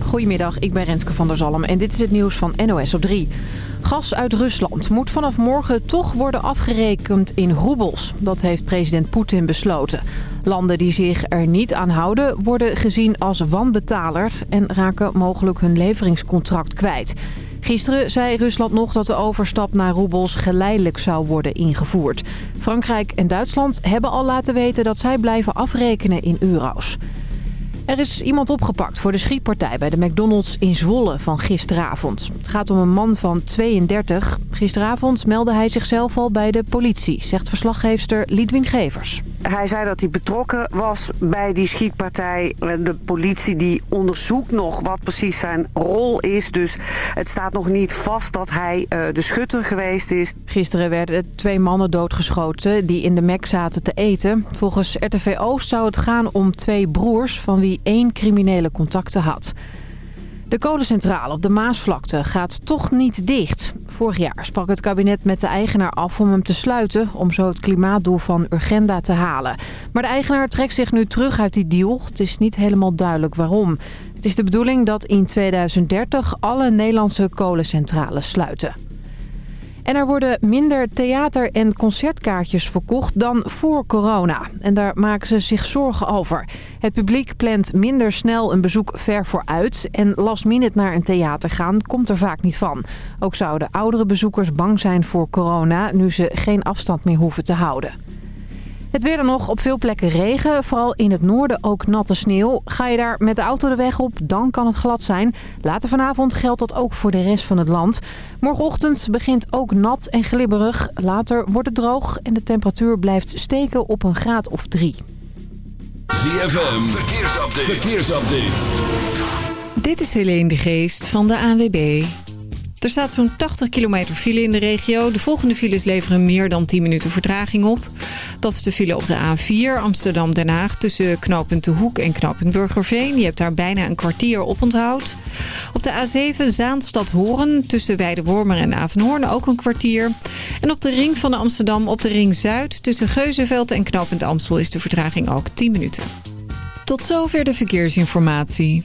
Goedemiddag, ik ben Renske van der Zalm en dit is het nieuws van NOS op 3. Gas uit Rusland moet vanaf morgen toch worden afgerekend in roebels. Dat heeft president Poetin besloten. Landen die zich er niet aan houden worden gezien als wanbetaler... en raken mogelijk hun leveringscontract kwijt. Gisteren zei Rusland nog dat de overstap naar roebels geleidelijk zou worden ingevoerd. Frankrijk en Duitsland hebben al laten weten dat zij blijven afrekenen in euro's. Er is iemand opgepakt voor de schietpartij bij de McDonald's in Zwolle van gisteravond. Het gaat om een man van 32. Gisteravond meldde hij zichzelf al bij de politie, zegt verslaggeefster Lidwin Gevers. Hij zei dat hij betrokken was bij die schietpartij. De politie die onderzoekt nog wat precies zijn rol is. Dus het staat nog niet vast dat hij uh, de schutter geweest is. Gisteren werden twee mannen doodgeschoten die in de Mac zaten te eten. Volgens RTV Oost zou het gaan om twee broers van wie één criminele contacten had. De kolencentrale op de Maasvlakte gaat toch niet dicht. Vorig jaar sprak het kabinet met de eigenaar af om hem te sluiten... om zo het klimaatdoel van Urgenda te halen. Maar de eigenaar trekt zich nu terug uit die deal. Het is niet helemaal duidelijk waarom. Het is de bedoeling dat in 2030 alle Nederlandse kolencentrales sluiten. En er worden minder theater- en concertkaartjes verkocht dan voor corona. En daar maken ze zich zorgen over. Het publiek plant minder snel een bezoek ver vooruit. En last minute naar een theater gaan komt er vaak niet van. Ook zouden oudere bezoekers bang zijn voor corona... nu ze geen afstand meer hoeven te houden. Het weer dan nog op veel plekken regen. Vooral in het noorden ook natte sneeuw. Ga je daar met de auto de weg op, dan kan het glad zijn. Later vanavond geldt dat ook voor de rest van het land. Morgenochtend begint ook nat en glibberig. Later wordt het droog en de temperatuur blijft steken op een graad of drie. ZFM, verkeersupdate. verkeersupdate. Dit is Helene de Geest van de ANWB. Er staat zo'n 80 kilometer file in de regio. De volgende files leveren meer dan 10 minuten vertraging op. Dat is de file op de A4 Amsterdam-Den Haag... tussen knooppunt De Hoek en knooppunt Burgerveen. Je hebt daar bijna een kwartier op onthoud. Op de A7 Zaanstad-Horen tussen Weidewormer en Avenhoorn ook een kwartier. En op de ring van Amsterdam op de ring Zuid... tussen Geuzenveld en knooppunt Amstel is de vertraging ook 10 minuten. Tot zover de verkeersinformatie.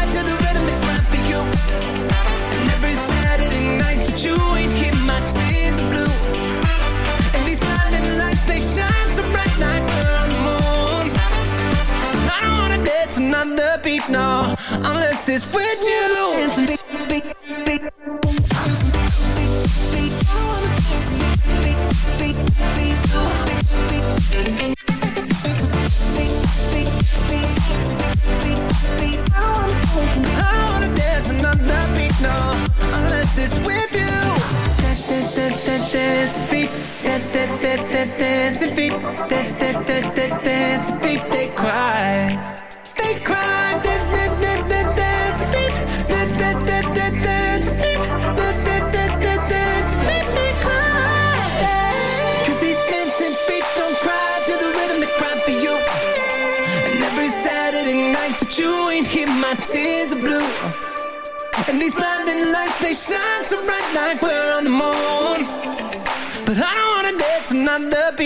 not the beat, no Unless it's with you. Dancing, big, big, big I wanna dance another beat, no Unless it's with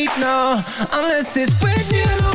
sleep unless it's with you.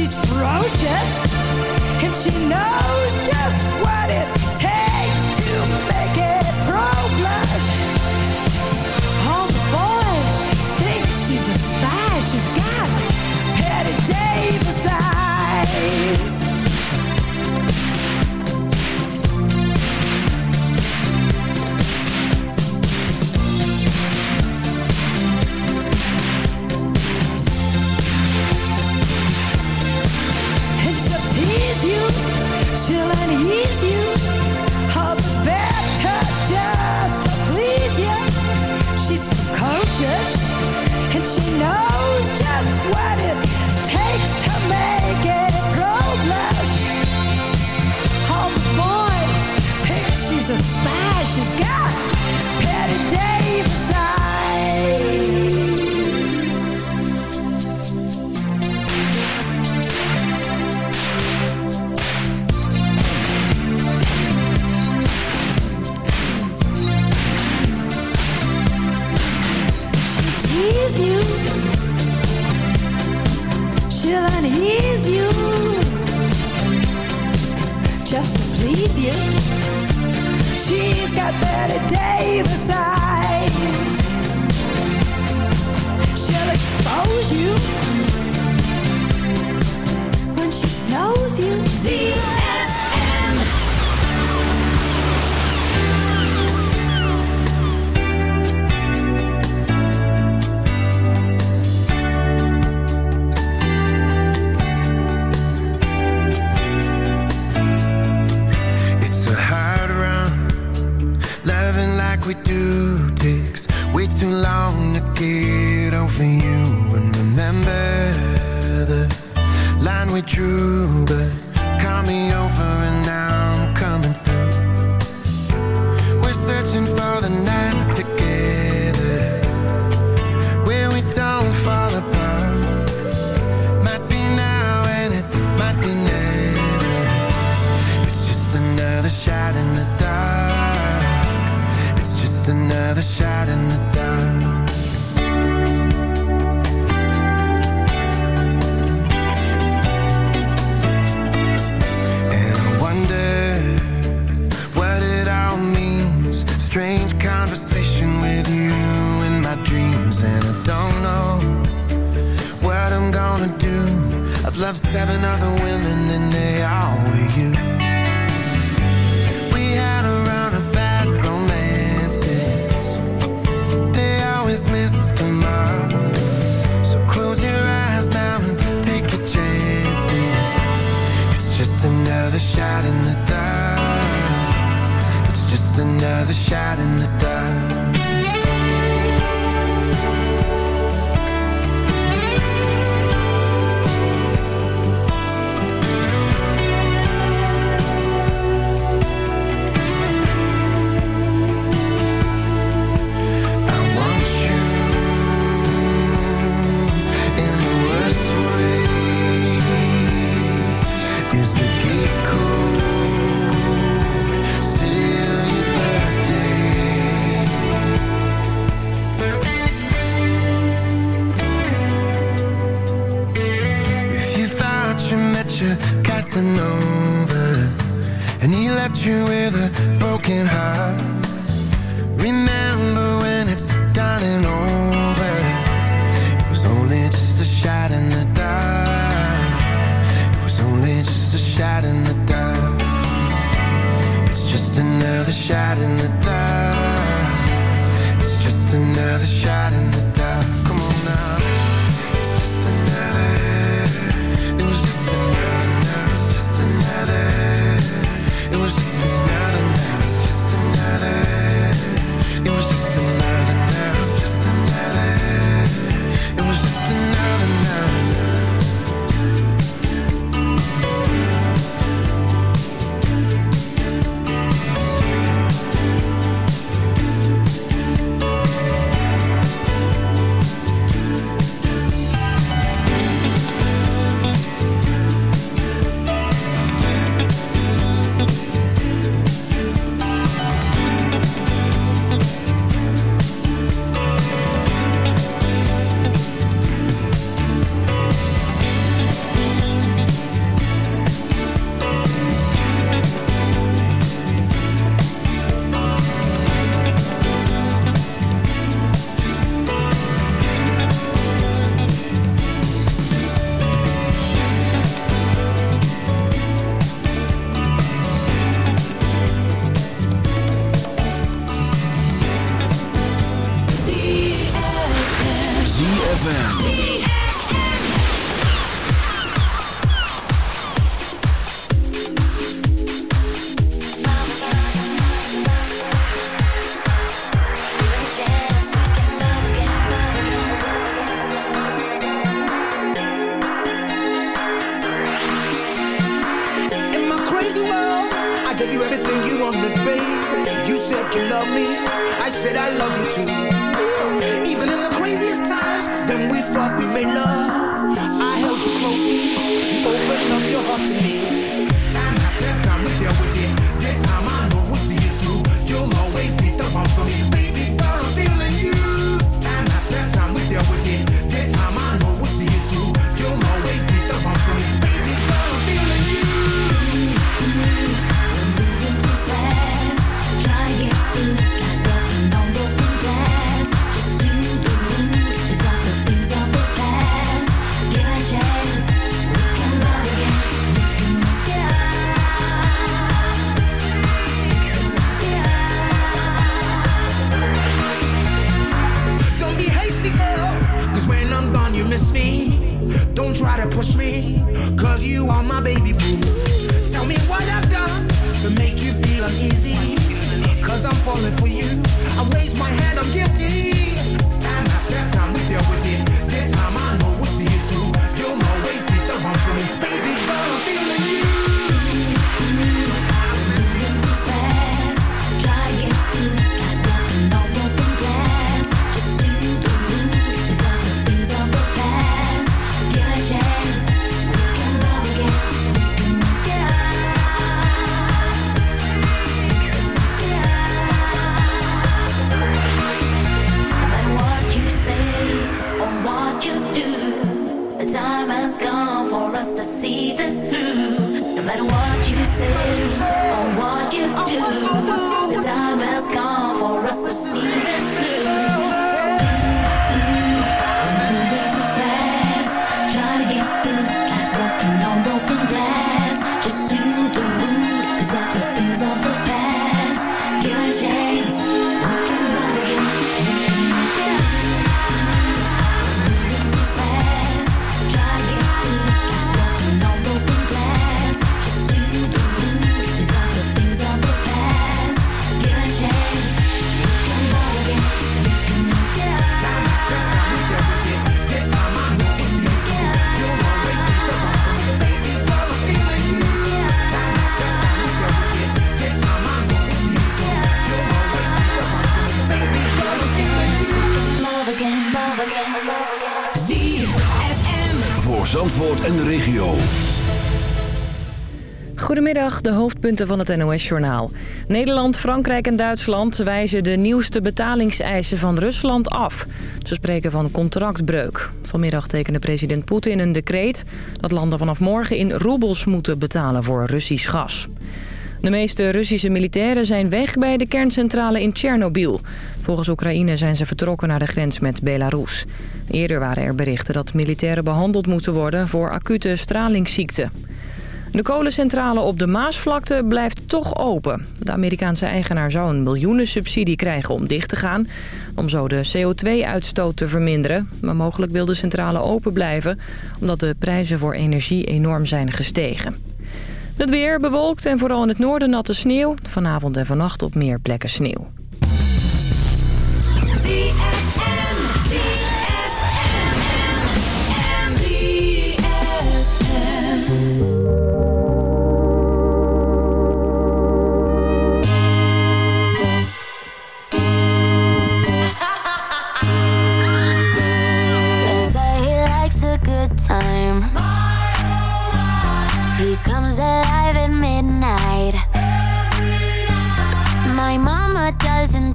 She's ferocious and she knows you, chill and easy. Bette Davis eyes. She'll expose you when she snows you. see. you what Goedemiddag, de hoofdpunten van het NOS-journaal. Nederland, Frankrijk en Duitsland wijzen de nieuwste betalingseisen van Rusland af. Ze spreken van contractbreuk. Vanmiddag tekende president Poetin een decreet... dat landen vanaf morgen in roebels moeten betalen voor Russisch gas. De meeste Russische militairen zijn weg bij de kerncentrale in Tsjernobyl. Volgens Oekraïne zijn ze vertrokken naar de grens met Belarus. Eerder waren er berichten dat militairen behandeld moeten worden voor acute stralingsziekten. De kolencentrale op de Maasvlakte blijft toch open. De Amerikaanse eigenaar zou een miljoenensubsidie krijgen om dicht te gaan... om zo de CO2-uitstoot te verminderen. Maar mogelijk wil de centrale open blijven... omdat de prijzen voor energie enorm zijn gestegen. Het weer bewolkt en vooral in het noorden natte sneeuw. Vanavond en vannacht op meer plekken sneeuw.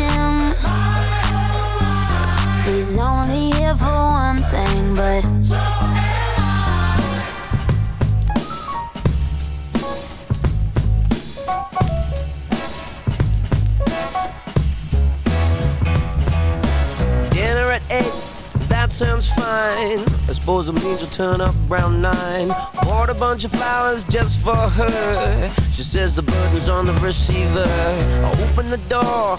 Him. He's only here for one thing, but. Dinner at eight, that sounds fine. I suppose it means we'll turn up around nine. Bought a bunch of flowers just for her. She says the burden's on the receiver. I open the door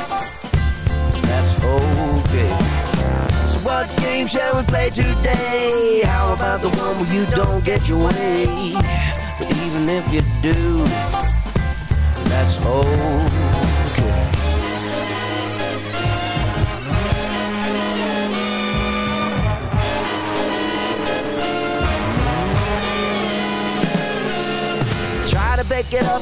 okay. So what game shall we play today? How about the one where you don't get your way? But even if you do, that's okay. Try to back it up,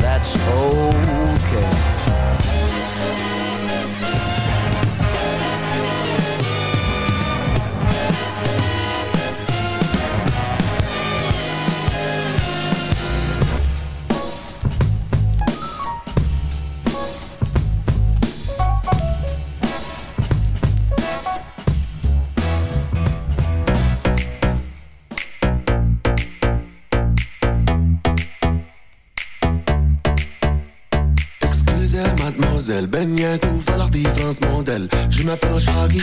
that's okay. Ben jij toevallig die Frans model Je m'appelle Shaggy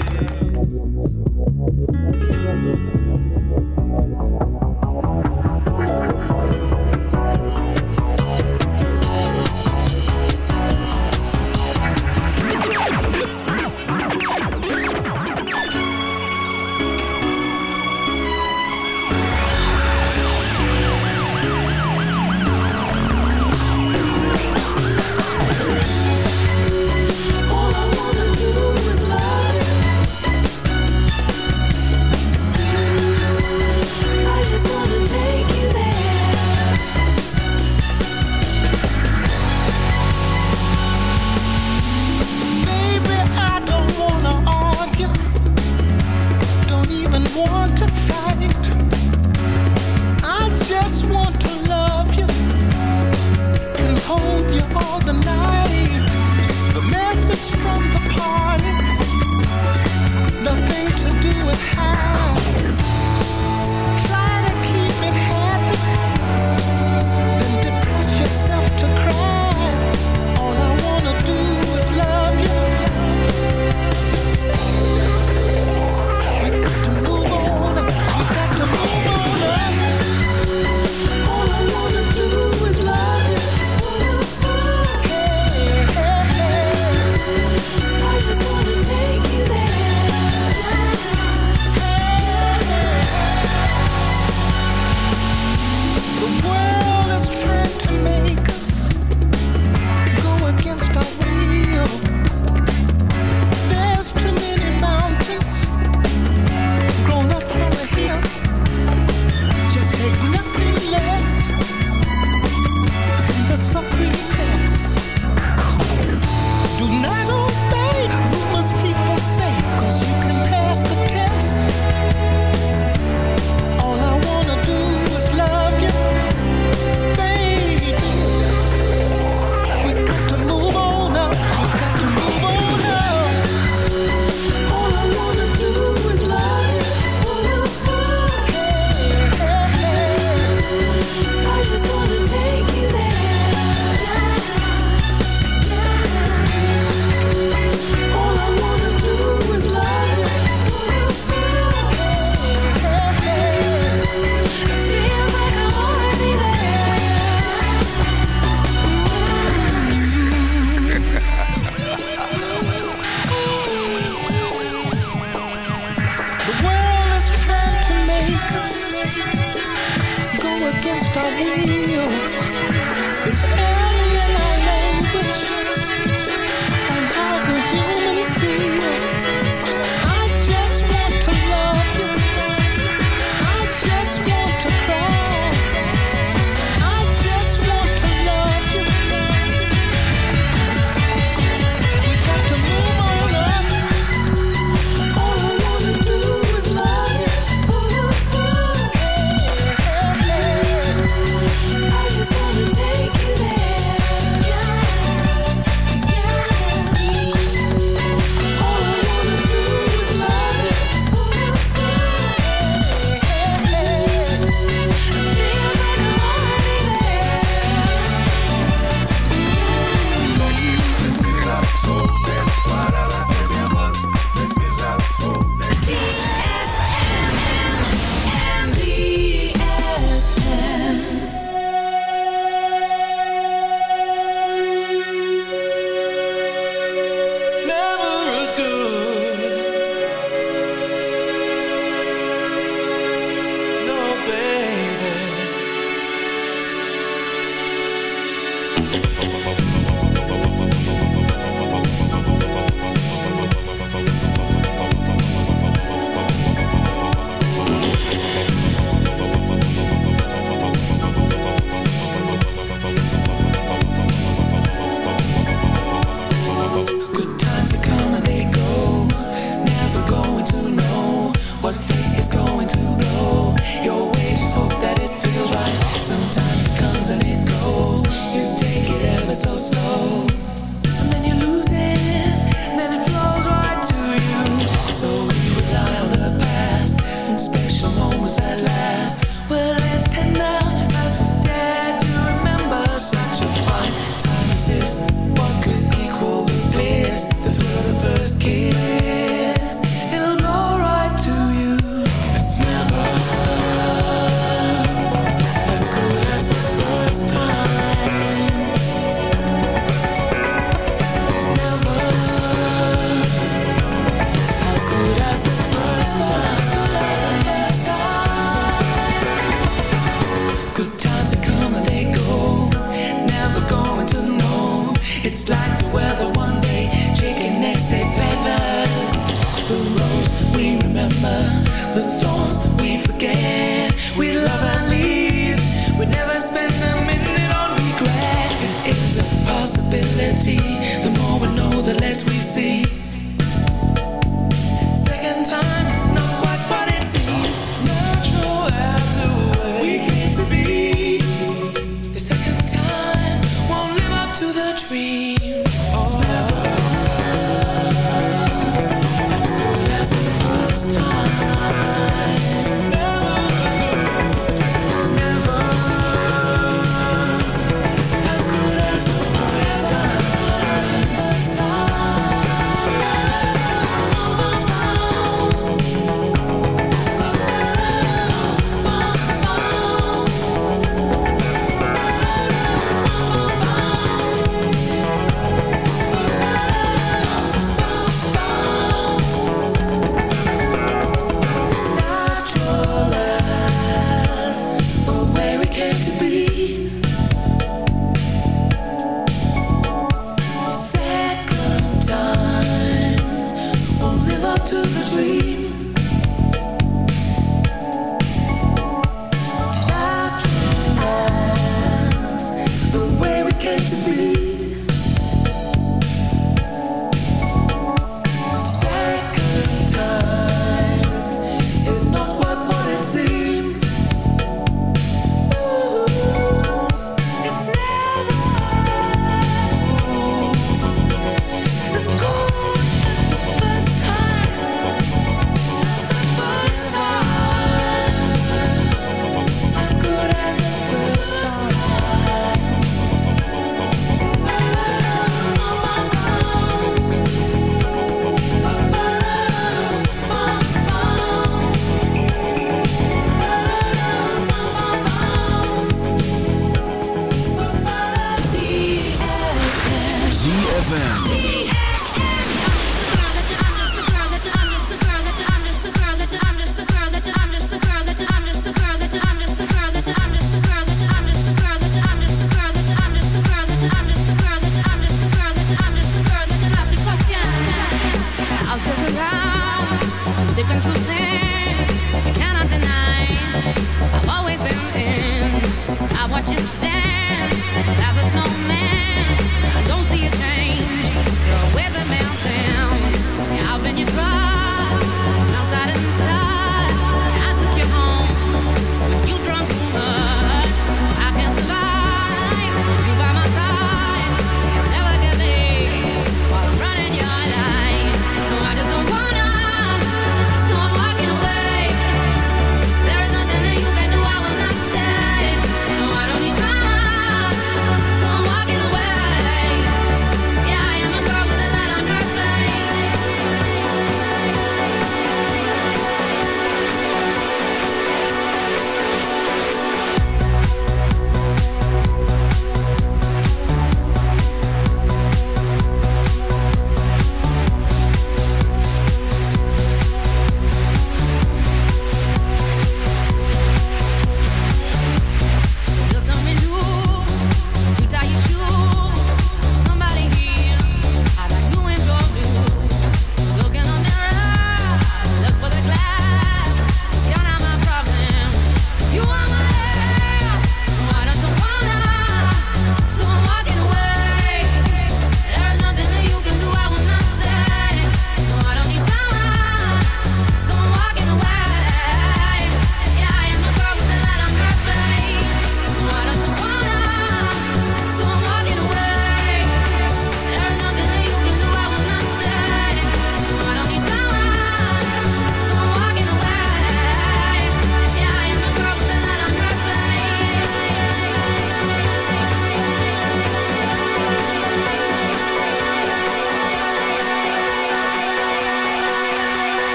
hold you all the night. The message from the party.